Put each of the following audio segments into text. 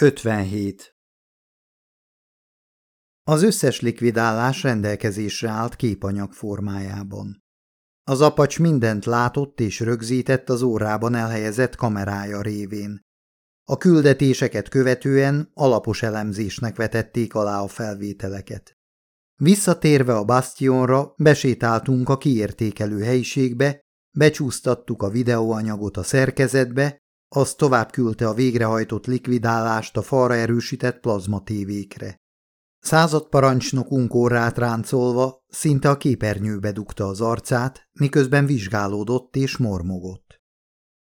57. Az összes likvidálás rendelkezésre állt képanyag formájában. Az apacs mindent látott és rögzített az órában elhelyezett kamerája révén. A küldetéseket követően alapos elemzésnek vetették alá a felvételeket. Visszatérve a bastionra, besétáltunk a kiértékelő helyiségbe, becsúsztattuk a videóanyagot a szerkezetbe, az tovább küldte a végrehajtott likvidálást a falra erősített plazmatévékre. Századparancsnokunk órát ráncolva szinte a képernyőbe dugta az arcát, miközben vizsgálódott és mormogott.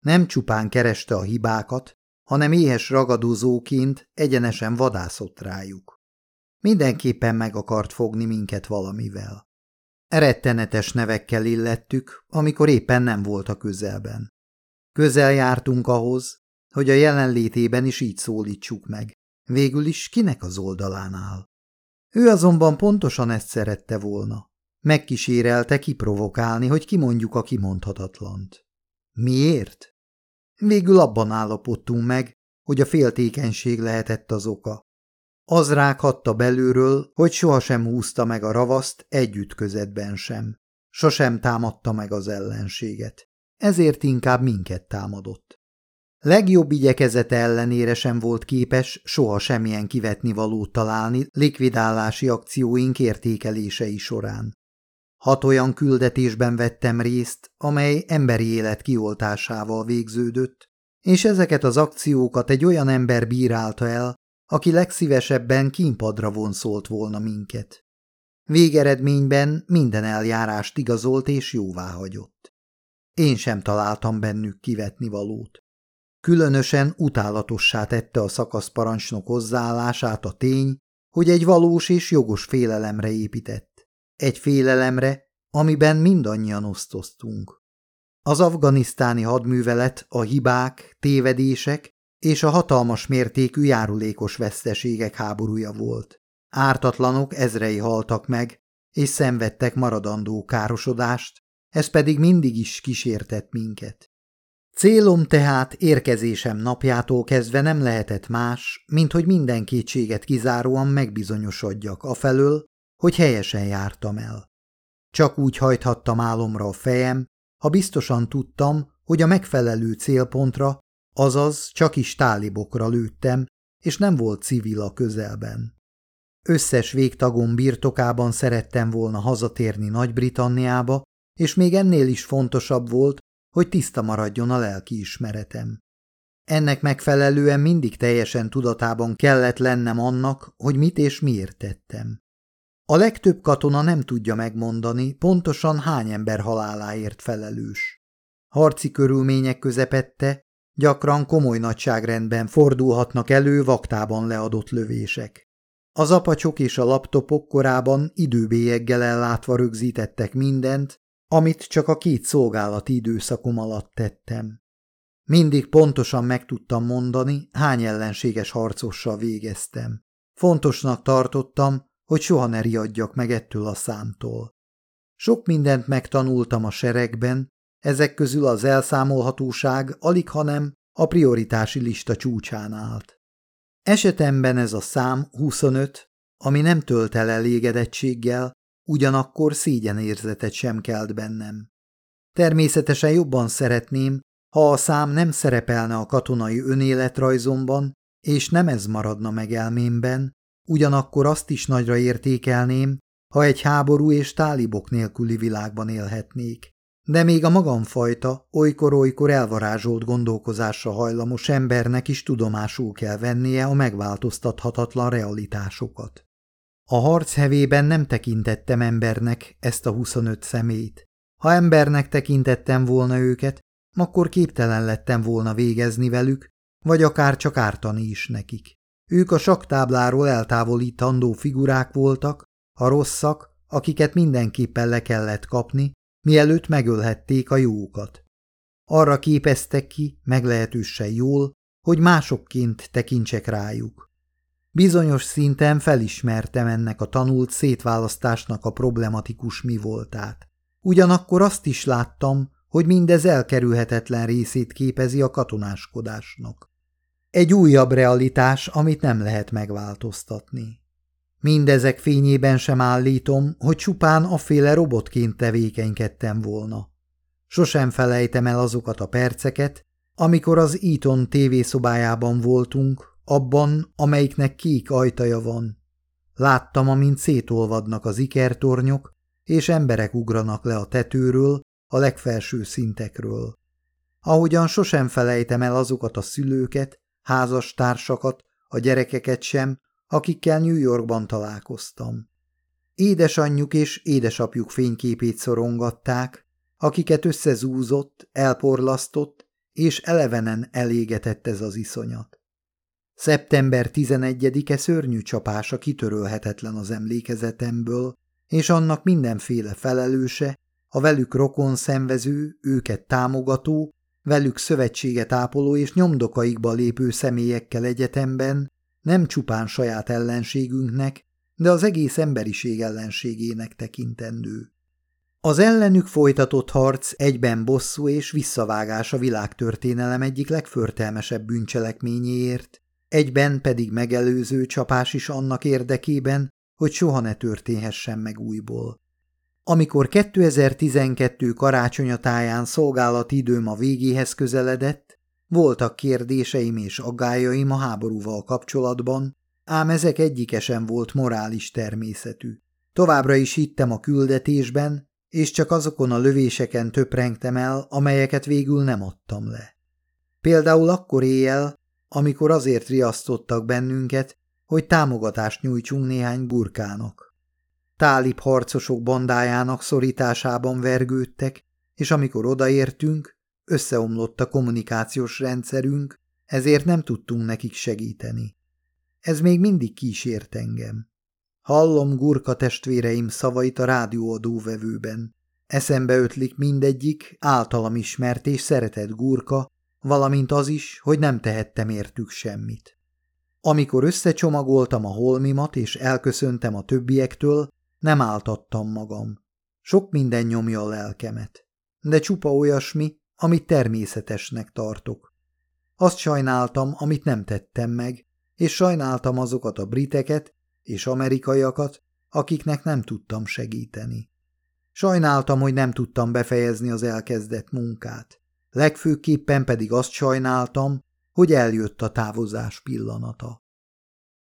Nem csupán kereste a hibákat, hanem éhes ragadozóként egyenesen vadászott rájuk. Mindenképpen meg akart fogni minket valamivel. Erettenetes nevekkel illettük, amikor éppen nem volt a közelben. Közel jártunk ahhoz, hogy a jelenlétében is így szólítsuk meg. Végül is kinek az oldalán áll? Ő azonban pontosan ezt szerette volna. Megkísérelte kiprovokálni, hogy kimondjuk a kimondhatatlant. Miért? Végül abban állapodtunk meg, hogy a féltékenység lehetett az oka. Az rághatta belülről, hogy sohasem húzta meg a ravaszt egy ütközetben sem. Sosem támadta meg az ellenséget ezért inkább minket támadott. Legjobb igyekezete ellenére sem volt képes soha semmilyen kivetni valót találni likvidálási akcióink értékelései során. Hat olyan küldetésben vettem részt, amely emberi élet kioltásával végződött, és ezeket az akciókat egy olyan ember bírálta el, aki legszívesebben kínpadra vonszolt volna minket. Végeredményben minden eljárást igazolt és jóváhagyott. Én sem találtam bennük kivetni valót. Különösen utálatossá tette a szakaszparancsnok hozzáállását a tény, hogy egy valós és jogos félelemre épített. Egy félelemre, amiben mindannyian osztoztunk. Az afganisztáni hadművelet a hibák, tévedések és a hatalmas mértékű járulékos veszteségek háborúja volt. Ártatlanok ezrei haltak meg, és szenvedtek maradandó károsodást, ez pedig mindig is kísértett minket. Célom tehát érkezésem napjától kezdve nem lehetett más, mint hogy minden kétséget kizáróan megbizonyosodjak afelől, hogy helyesen jártam el. Csak úgy hajthattam álomra a fejem, ha biztosan tudtam, hogy a megfelelő célpontra, azaz csak is tálibokra lőttem, és nem volt civil a közelben. Összes végtagom birtokában szerettem volna hazatérni Nagy-Britanniába, és még ennél is fontosabb volt, hogy tiszta maradjon a lelki ismeretem. Ennek megfelelően mindig teljesen tudatában kellett lennem annak, hogy mit és miért tettem. A legtöbb katona nem tudja megmondani, pontosan hány ember haláláért felelős. Harci körülmények közepette gyakran komoly nagyságrendben fordulhatnak elő vaktában leadott lövések. Az apacsok és a laptopok korában időbélyeggel ellátva rögzítettek mindent, amit csak a két szolgálati időszakom alatt tettem. Mindig pontosan meg tudtam mondani, hány ellenséges harcossal végeztem. Fontosnak tartottam, hogy soha ne riadjak meg ettől a számtól. Sok mindent megtanultam a seregben, ezek közül az elszámolhatóság alig hanem a prioritási lista csúcsán állt. Esetemben ez a szám 25, ami nem tölt el elégedettséggel, ugyanakkor szégyenérzetet sem kelt bennem. Természetesen jobban szeretném, ha a szám nem szerepelne a katonai önéletrajzomban, és nem ez maradna meg elmémben, ugyanakkor azt is nagyra értékelném, ha egy háború és tálibok nélküli világban élhetnék. De még a magamfajta, olykor-olykor elvarázsolt gondolkozásra hajlamos embernek is tudomásul kell vennie a megváltoztathatatlan realitásokat. A harc hevében nem tekintettem embernek ezt a 25 szemét. Ha embernek tekintettem volna őket, akkor képtelen lettem volna végezni velük, vagy akár csak ártani is nekik. Ők a saktábláról eltávolítandó figurák voltak, a rosszak, akiket mindenképpen le kellett kapni, mielőtt megölhették a jókat. Arra képeztek ki, meglehetősen jól, hogy másokként tekintsek rájuk. Bizonyos szinten felismertem ennek a tanult szétválasztásnak a problematikus mi voltát. Ugyanakkor azt is láttam, hogy mindez elkerülhetetlen részét képezi a katonáskodásnak. Egy újabb realitás, amit nem lehet megváltoztatni. Mindezek fényében sem állítom, hogy csupán aféle robotként tevékenykedtem volna. Sosem felejtem el azokat a perceket, amikor az Eton tévészobájában voltunk, abban, amelyiknek kék ajtaja van. Láttam, amint szétolvadnak az ikertornyok, és emberek ugranak le a tetőről, a legfelső szintekről. Ahogyan sosem felejtem el azokat a szülőket, házastársakat, a gyerekeket sem, akikkel New Yorkban találkoztam. Édesanyjuk és édesapjuk fényképét szorongatták, akiket összezúzott, elporlasztott, és elevenen elégetett ez az iszonyat. Szeptember 11-e szörnyű csapása kitörölhetetlen az emlékezetemből, és annak mindenféle felelőse, a velük rokon szenvező, őket támogató, velük szövetséget ápoló és nyomdokaikba lépő személyekkel egyetemben nem csupán saját ellenségünknek, de az egész emberiség ellenségének tekintendő. Az ellenük folytatott harc egyben bosszú és visszavágás a világtörténelem egyik legförtelmesebb bűncselekményéért, egyben pedig megelőző csapás is annak érdekében, hogy soha ne történhessen meg újból. Amikor 2012 karácsonyatáján szolgálati időm a végéhez közeledett, voltak kérdéseim és aggájaim a háborúval kapcsolatban, ám ezek egyike sem volt morális természetű. Továbbra is hittem a küldetésben, és csak azokon a lövéseken töprengtem el, amelyeket végül nem adtam le. Például akkor éjjel, amikor azért riasztottak bennünket, hogy támogatást nyújtsunk néhány burkának. Tálib harcosok bandájának szorításában vergődtek, és amikor odaértünk, összeomlott a kommunikációs rendszerünk, ezért nem tudtunk nekik segíteni. Ez még mindig kísért engem. Hallom gurka testvéreim szavait a rádióadóvevőben. Eszembe ötlik mindegyik általam ismert és szeretett gurka, valamint az is, hogy nem tehettem értük semmit. Amikor összecsomagoltam a holmimat és elköszöntem a többiektől, nem áltattam magam. Sok minden nyomja a lelkemet, de csupa olyasmi, amit természetesnek tartok. Azt sajnáltam, amit nem tettem meg, és sajnáltam azokat a briteket és amerikaiakat, akiknek nem tudtam segíteni. Sajnáltam, hogy nem tudtam befejezni az elkezdett munkát. Legfőképpen pedig azt sajnáltam, hogy eljött a távozás pillanata.